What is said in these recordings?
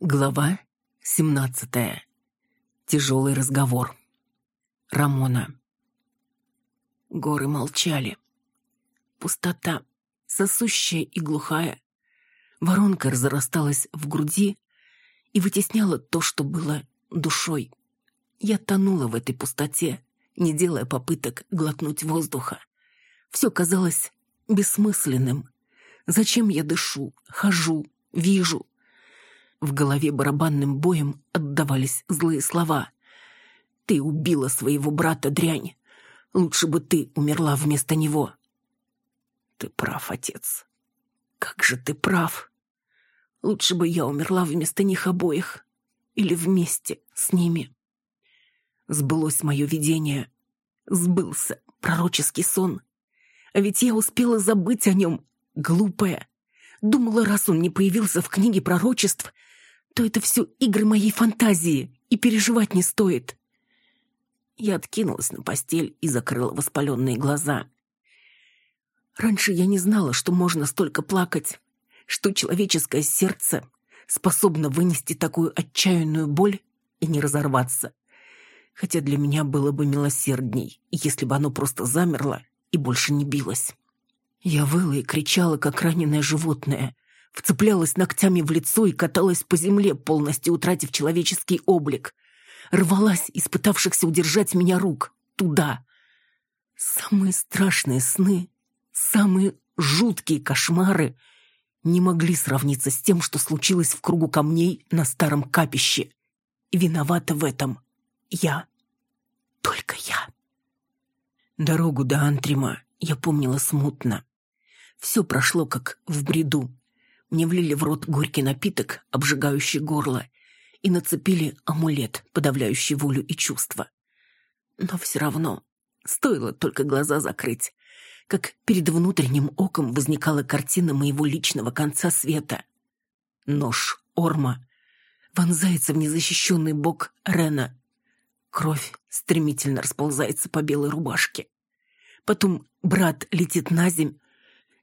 Глава 17. Тяжелый разговор. Рамона. Горы молчали. Пустота, сосущая и глухая. Воронка разрасталась в груди и вытесняла то, что было душой. Я тонула в этой пустоте, не делая попыток глотнуть воздуха. Все казалось бессмысленным. Зачем я дышу, хожу, вижу, в голове барабанным боем отдавались злые слова. «Ты убила своего брата, дрянь. Лучше бы ты умерла вместо него». «Ты прав, отец. Как же ты прав. Лучше бы я умерла вместо них обоих. Или вместе с ними». Сбылось мое видение. Сбылся пророческий сон. А ведь я успела забыть о нем, глупая. Думала, раз он не появился в книге пророчеств, то это все игры моей фантазии, и переживать не стоит. Я откинулась на постель и закрыла воспаленные глаза. Раньше я не знала, что можно столько плакать, что человеческое сердце способно вынести такую отчаянную боль и не разорваться. Хотя для меня было бы милосердней, если бы оно просто замерло и больше не билось. Я выла и кричала, как раненое животное, вцеплялась ногтями в лицо и каталась по земле, полностью утратив человеческий облик. Рвалась из пытавшихся удержать меня рук. Туда. Самые страшные сны, самые жуткие кошмары не могли сравниться с тем, что случилось в кругу камней на старом капище. Виновата в этом я. Только я. Дорогу до Антрима я помнила смутно. Все прошло как в бреду. Мне влили в рот горький напиток, обжигающий горло, и нацепили амулет, подавляющий волю и чувства. Но все равно, стоило только глаза закрыть, как перед внутренним оком возникала картина моего личного конца света. Нож Орма вонзается в незащищенный бок Рена. Кровь стремительно расползается по белой рубашке. Потом брат летит на земь,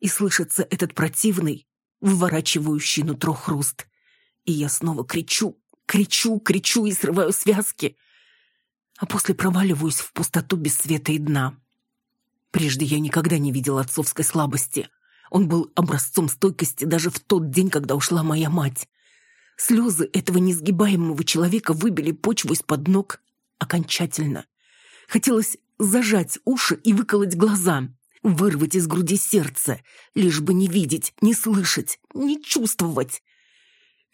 и слышится этот противный, выворачивающий нутро хруст. И я снова кричу, кричу, кричу и срываю связки, а после проваливаюсь в пустоту без света и дна. Прежде я никогда не видел отцовской слабости. Он был образцом стойкости даже в тот день, когда ушла моя мать. Слезы этого несгибаемого человека выбили почву из-под ног окончательно. Хотелось зажать уши и выколоть глаза вырвать из груди сердце, лишь бы не видеть, не слышать, не чувствовать.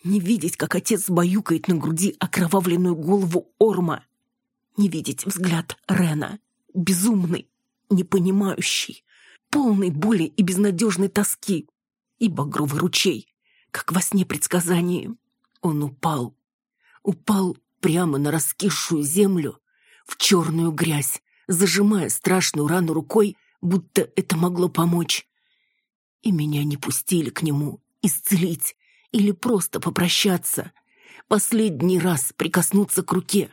Не видеть, как отец баюкает на груди окровавленную голову Орма. Не видеть взгляд Рена, безумный, непонимающий, полный боли и безнадежной тоски. И багровый ручей, как во сне предсказании. Он упал. Упал прямо на раскисшую землю, в черную грязь, зажимая страшную рану рукой, будто это могло помочь. И меня не пустили к нему исцелить или просто попрощаться. Последний раз прикоснуться к руке,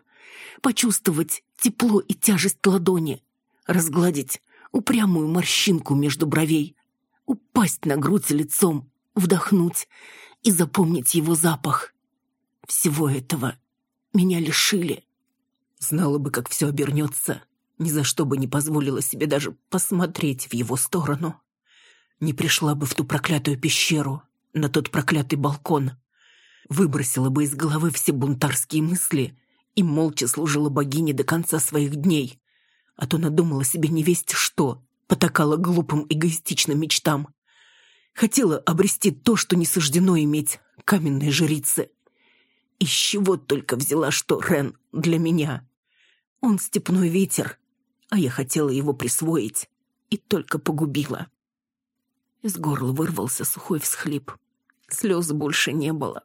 почувствовать тепло и тяжесть ладони, разгладить упрямую морщинку между бровей, упасть на грудь лицом, вдохнуть и запомнить его запах. Всего этого меня лишили. Знала бы, как все обернется, ни за что бы не позволила себе даже посмотреть в его сторону. Не пришла бы в ту проклятую пещеру, на тот проклятый балкон. Выбросила бы из головы все бунтарские мысли и молча служила богине до конца своих дней. А то надумала себе невесть что, потакала глупым эгоистичным мечтам. Хотела обрести то, что не суждено иметь каменной жрице. Из чего только взяла, что Рен для меня. Он степной ветер, а я хотела его присвоить и только погубила. Из горла вырвался сухой всхлип. Слез больше не было.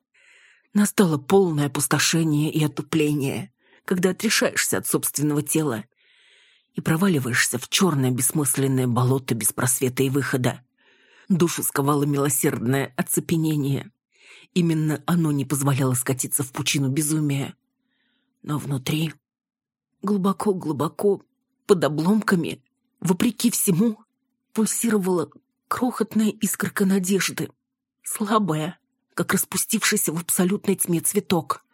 Настало полное опустошение и отупление, когда отрешаешься от собственного тела и проваливаешься в черное бессмысленное болото без просвета и выхода. Душу сковало милосердное оцепенение. Именно оно не позволяло скатиться в пучину безумия. Но внутри, глубоко-глубоко, под обломками, вопреки всему, пульсировала крохотная искорка надежды, слабая, как распустившийся в абсолютной тьме цветок.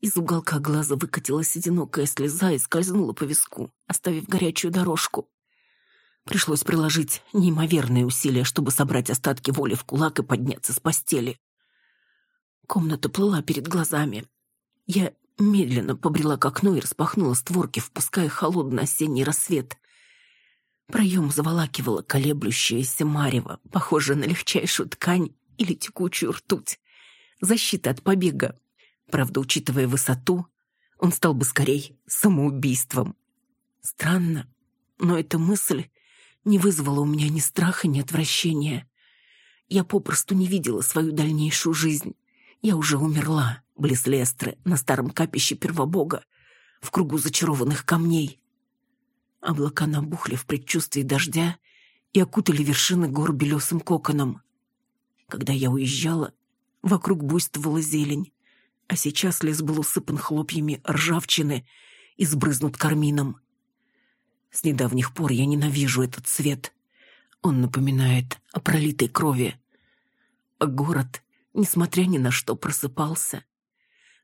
Из уголка глаза выкатилась одинокая слеза и скользнула по виску, оставив горячую дорожку. Пришлось приложить неимоверные усилия, чтобы собрать остатки воли в кулак и подняться с постели. Комната плыла перед глазами. Я медленно побрела к окну и распахнула створки, впуская холодный осенний рассвет. Проем заволакивала колеблющаяся марево, похожая на легчайшую ткань или текучую ртуть. Защита от побега. Правда, учитывая высоту, он стал бы скорее самоубийством. Странно, но эта мысль не вызвала у меня ни страха, ни отвращения. Я попросту не видела свою дальнейшую жизнь. Я уже умерла, близ Лестры, на старом капище Первобога, в кругу зачарованных камней. Облака набухли в предчувствии дождя и окутали вершины гор белесым коконом. Когда я уезжала, вокруг буйствовала зелень, а сейчас лес был усыпан хлопьями ржавчины и сбрызнут кармином. С недавних пор я ненавижу этот цвет. Он напоминает о пролитой крови. А город, несмотря ни на что, просыпался.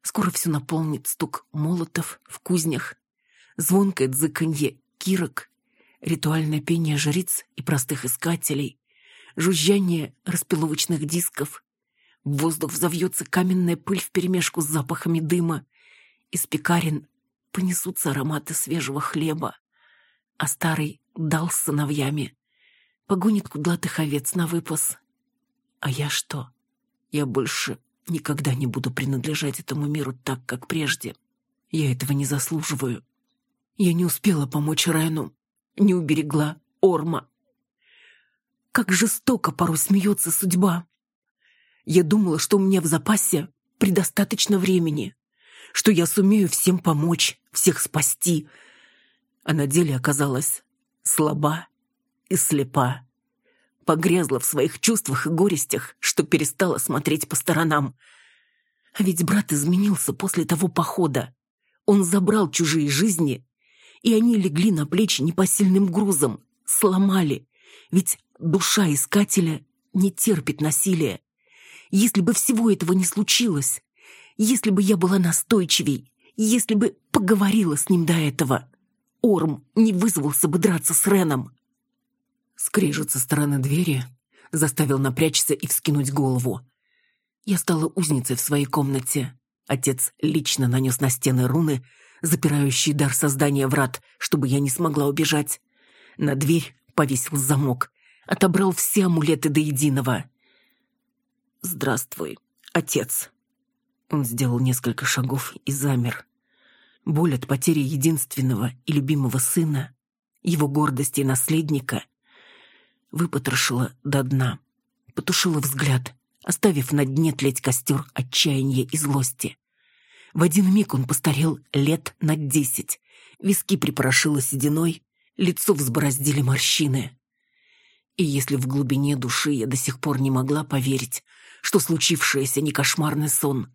Скоро все наполнит стук молотов в кузнях, звонкое дзыканье кирок, ритуальное пение жриц и простых искателей, жужжание распиловочных дисков. В воздух взовьется каменная пыль вперемешку с запахами дыма. Из пекарен понесутся ароматы свежего хлеба а старый дал с сыновьями. Погонит кудлатых овец на выпас. А я что? Я больше никогда не буду принадлежать этому миру так, как прежде. Я этого не заслуживаю. Я не успела помочь Райну, не уберегла Орма. Как жестоко порой смеется судьба. Я думала, что у меня в запасе предостаточно времени, что я сумею всем помочь, всех спасти, а на деле оказалась слаба и слепа. Погрязла в своих чувствах и горестях, что перестала смотреть по сторонам. А ведь брат изменился после того похода. Он забрал чужие жизни, и они легли на плечи непосильным грузом, сломали. Ведь душа искателя не терпит насилия. Если бы всего этого не случилось, если бы я была настойчивей, если бы поговорила с ним до этого, Орм не вызвался бы драться с Реном. Скрежет со стороны двери, заставил напрячься и вскинуть голову. Я стала узницей в своей комнате. Отец лично нанес на стены руны, запирающие дар создания врат, чтобы я не смогла убежать. На дверь повесил замок, отобрал все амулеты до единого. «Здравствуй, отец». Он сделал несколько шагов и замер. Боль от потери единственного и любимого сына, его гордости и наследника, выпотрошила до дна, потушила взгляд, оставив на дне тлеть костер отчаяния и злости. В один миг он постарел лет на десять, виски припорошило сединой, лицо взбороздили морщины. И если в глубине души я до сих пор не могла поверить, что случившееся не кошмарный сон,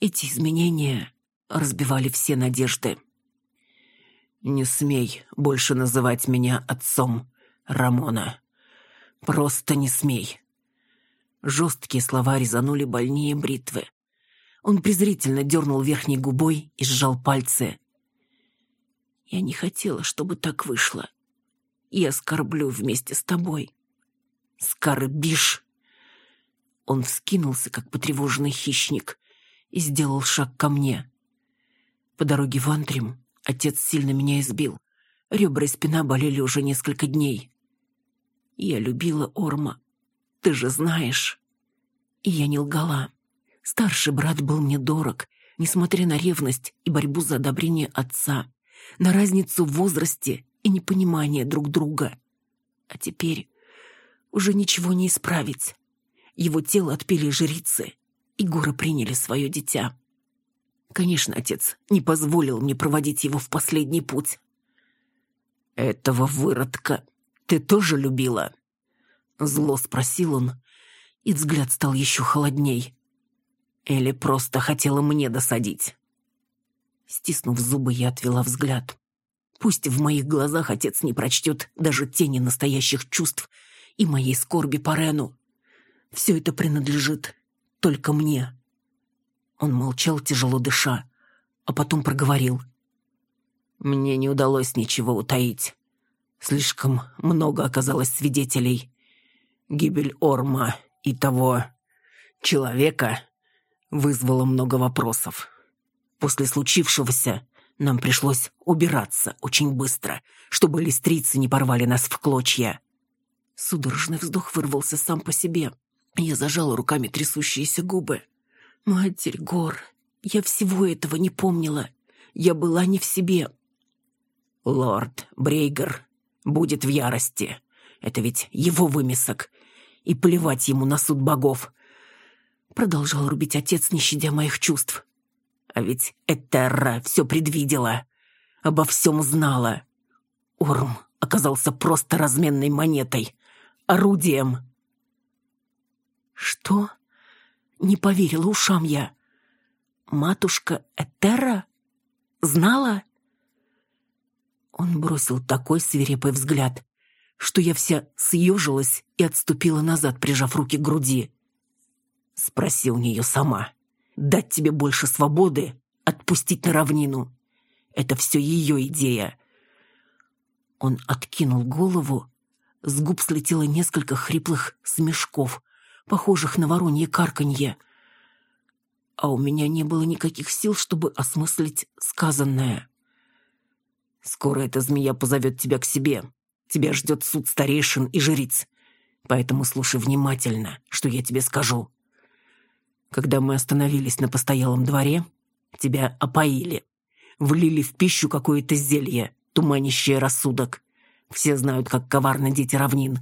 эти изменения разбивали все надежды. «Не смей больше называть меня отцом, Рамона. Просто не смей». Жесткие слова резанули больнее бритвы. Он презрительно дернул верхней губой и сжал пальцы. «Я не хотела, чтобы так вышло. Я скорблю вместе с тобой. Скорбишь!» Он вскинулся, как потревоженный хищник, и сделал шаг ко мне. По дороге в Антрим отец сильно меня избил. Ребра и спина болели уже несколько дней. Я любила Орма. Ты же знаешь. И я не лгала. Старший брат был мне дорог, несмотря на ревность и борьбу за одобрение отца, на разницу в возрасте и непонимание друг друга. А теперь уже ничего не исправить. Его тело отпили жрицы, и горы приняли свое дитя. Конечно, отец не позволил мне проводить его в последний путь. «Этого выродка ты тоже любила?» Зло спросил он, и взгляд стал еще холодней. Или просто хотела мне досадить? Стиснув зубы, я отвела взгляд. Пусть в моих глазах отец не прочтет даже тени настоящих чувств и моей скорби по Рену. Все это принадлежит только мне. Он молчал, тяжело дыша, а потом проговорил. Мне не удалось ничего утаить. Слишком много оказалось свидетелей. Гибель Орма и того человека вызвала много вопросов. После случившегося нам пришлось убираться очень быстро, чтобы листрицы не порвали нас в клочья. Судорожный вздох вырвался сам по себе. Я зажала руками трясущиеся губы. «Матерь гор, я всего этого не помнила. Я была не в себе». «Лорд Брейгер будет в ярости. Это ведь его вымесок. И плевать ему на суд богов». Продолжал рубить отец, не щадя моих чувств. А ведь Этерра все предвидела. Обо всем знала. Орм оказался просто разменной монетой. Орудием. Что? Не поверила ушам я. Матушка Этерра? Знала? Он бросил такой свирепый взгляд, что я вся съежилась и отступила назад, прижав руки к груди. Спроси у нее сама дать тебе больше свободы, отпустить на равнину. Это все ее идея. Он откинул голову, с губ слетело несколько хриплых смешков, похожих на воронье карканье. А у меня не было никаких сил, чтобы осмыслить сказанное. «Скоро эта змея позовет тебя к себе. Тебя ждет суд старейшин и жриц. Поэтому слушай внимательно, что я тебе скажу. Когда мы остановились на постоялом дворе, тебя опоили. Влили в пищу какое-то зелье, туманящее рассудок. Все знают, как коварны дети равнин.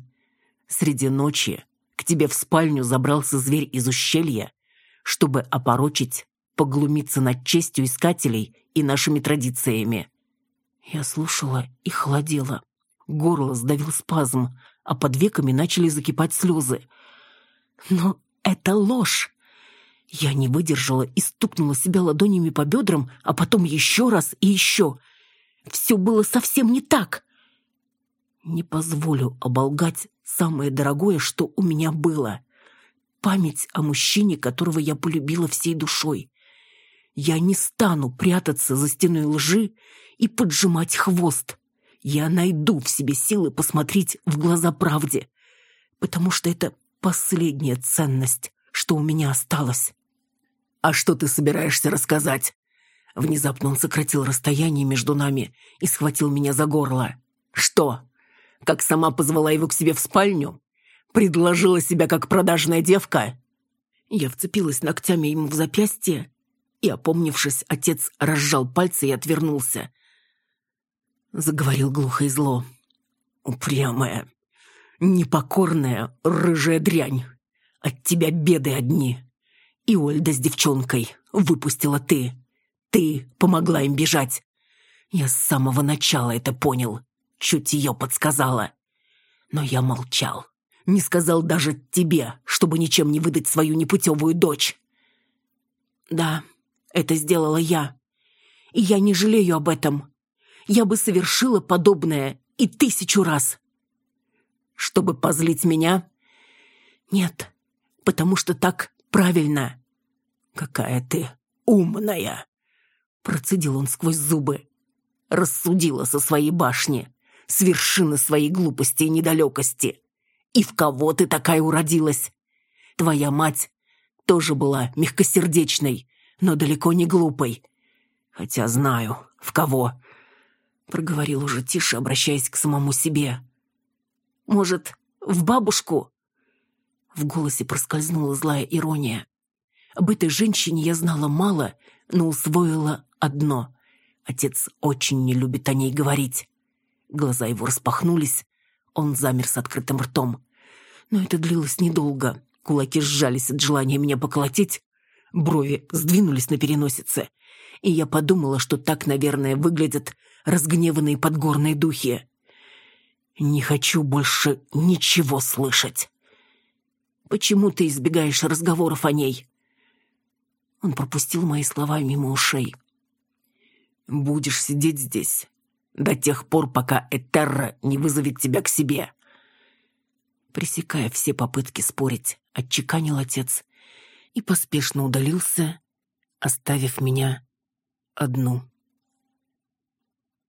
Среди ночи к тебе в спальню забрался зверь из ущелья, чтобы опорочить, поглумиться над честью искателей и нашими традициями. Я слушала и холодела. Горло сдавил спазм, а под веками начали закипать слезы. Но это ложь. Я не выдержала и стукнула себя ладонями по бедрам, а потом еще раз и еще. Все было совсем не так. Не позволю оболгать самое дорогое, что у меня было. Память о мужчине, которого я полюбила всей душой. Я не стану прятаться за стеной лжи и поджимать хвост. Я найду в себе силы посмотреть в глаза правде, потому что это последняя ценность, что у меня осталось. «А что ты собираешься рассказать?» Внезапно он сократил расстояние между нами и схватил меня за горло. «Что? Как сама позвала его к себе в спальню? Предложила себя как продажная девка?» Я вцепилась ногтями ему в запястье, и, опомнившись, отец разжал пальцы и отвернулся. Заговорил глухо и зло. «Упрямая, непокорная, рыжая дрянь. От тебя беды одни. И Ольда с девчонкой выпустила ты. Ты помогла им бежать. Я с самого начала это понял. Чуть ее подсказала. Но я молчал. Не сказал даже тебе, чтобы ничем не выдать свою непутевую дочь. Да, это сделала я. И я не жалею об этом. Я бы совершила подобное и тысячу раз. Чтобы позлить меня? Нет, потому что так правильно. «Какая ты умная!» Процедил он сквозь зубы. Рассудила со своей башни, с вершины своей глупости и недалекости. И в кого ты такая уродилась? Твоя мать тоже была мягкосердечной, но далеко не глупой. Хотя знаю, в кого. Проговорил уже тише, обращаясь к самому себе. Может, в бабушку? В голосе проскользнула злая ирония. Об этой женщине я знала мало, но усвоила одно. Отец очень не любит о ней говорить. Глаза его распахнулись, он замер с открытым ртом. Но это длилось недолго. Кулаки сжались от желания меня поколотить, брови сдвинулись на переносице, и я подумала, что так, наверное, выглядят разгневанные подгорные духи. Не хочу больше ничего слышать. Почему ты избегаешь разговоров о ней? Он пропустил мои слова мимо ушей. «Будешь сидеть здесь до тех пор, пока Этерра не вызовет тебя к себе. Пресекая все попытки спорить, отчеканил отец и поспешно удалился, оставив меня одну.